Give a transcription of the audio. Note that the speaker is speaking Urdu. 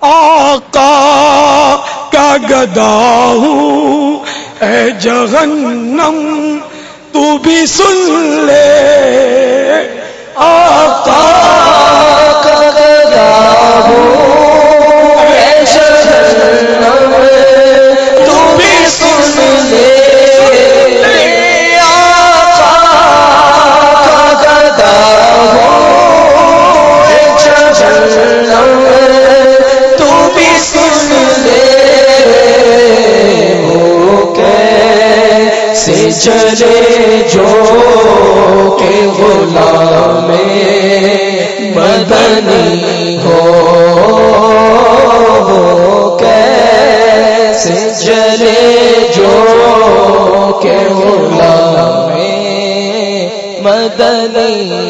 آقا کا گدا ہوں؟ اے جہنم تو بھی سن لے۔ کیسے چلے جو کہ غلام مدنی ہو کیسے چلے جو کہ غلام مدنی